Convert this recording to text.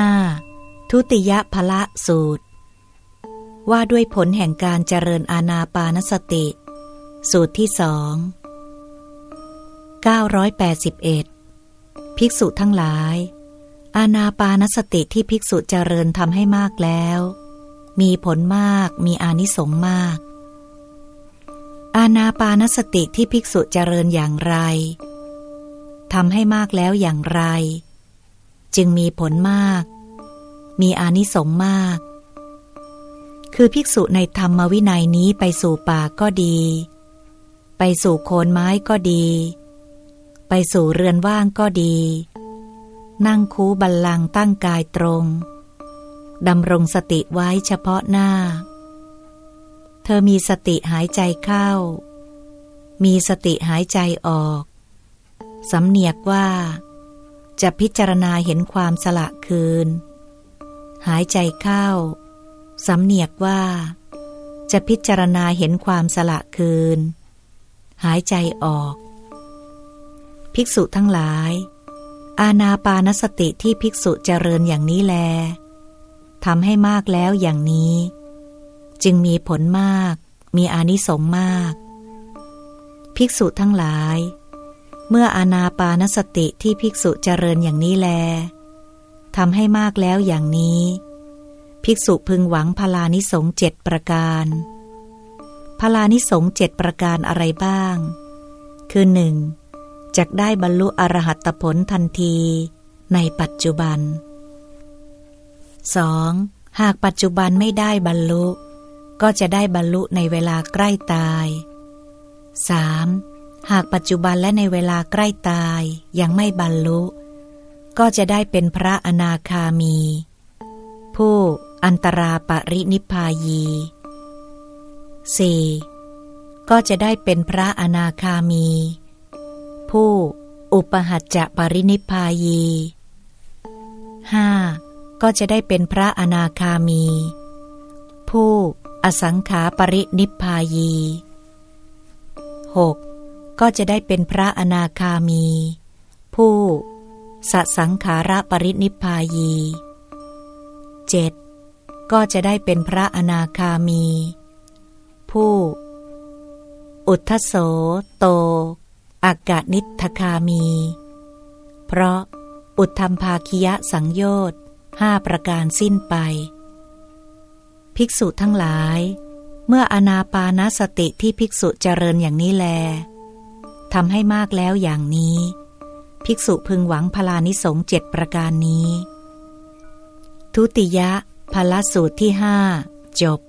5. ทุติยพละสูตร ว่าด้วยผลแห่งการเจริญอาณาปานสติ สูตรที่สอง981 ภิกษุทั้งหลาย อาณาปานสติที่ภิกษุเจริญทำให้มากแล้ว มีผลมากมีอานิสงส์มาก อาณาปานสติที่ภิกษุเจริญอย่างไรทำให้มากแล้วอย่างไร จึงมีผลมาก มีอานิสงส์มาก คือภิกษุในธรรมวินัยนี้ไปสู่ป่าก็ดี ไปสู่โคนไม้ก็ดี ไปสู่เรือนว่างก็ดี นั่งคูบัลลังตั้งกายตรงดำรงสติไว้เฉพาะหน้า เธอมีสติหายใจเข้า มีสติหายใจออก สำเนียกว่า จะพิจารณาเห็นความสละคืน หายใจเข้า สำเนียกว่า จะพิจารณาเห็นความสละคืน หายใจออก ภิกษุทั้งหลาย อาณาปานสติที่ภิกษุเจริญอย่างนี้แลทำให้มากแล้วอย่างนี้ จึงมีผลมาก มีอานิสงส์มาก ภิกษุทั้งหลาย เมื่ออานาปานสติที่ภิกษุเจริญอย่างนี้แลทำให้มากแล้วอย่างนี้ ภิกษุพึงหวังพลานิสงเจ็ดประการพลานิสงเจ็ดประการอะไรบ้าง คือหนึ่งจะได้บรรลุอรหัตผลทันทีในปัจจุบัน 2. หากปัจจุบันไม่ได้บรรลุ ก็จะได้บรรลุในเวลาใกล้ตาย 3. หากปัจจุบันและในเวลาใกล้ตายยังไม่บรรลุ ก็จะได้เป็นพระอนาคามี ผู้อันตราปรินิพายี 4. ก็จะได้เป็นพระอนาคามี ผู้อุปหัจจะปรินิพายี 5. ก็จะได้เป็นพระอนาคามี ผู้อสังขาปรินิพายี 6. ก็จะได้เป็นพระอนาคามี ผู้สสังขาระปรินิพายี 7. ก็จะได้เป็นพระอนาคามี ผู้ อุทธโสโตอากาศนิทคามี เพราะอุทธรรมภาคิยะสังโยชน์ห้าประการสิ้นไป ภิกษุทั้งหลาย เมื่ออนาปานสติที่ภิกษุเจริญอย่างนี้แล ทำให้มากแล้วอย่างนี้ ภิกษุพึงหวังพลานิสงเจ็ดประการนี้ ทุติยะพละสูตรที่ห้าจบ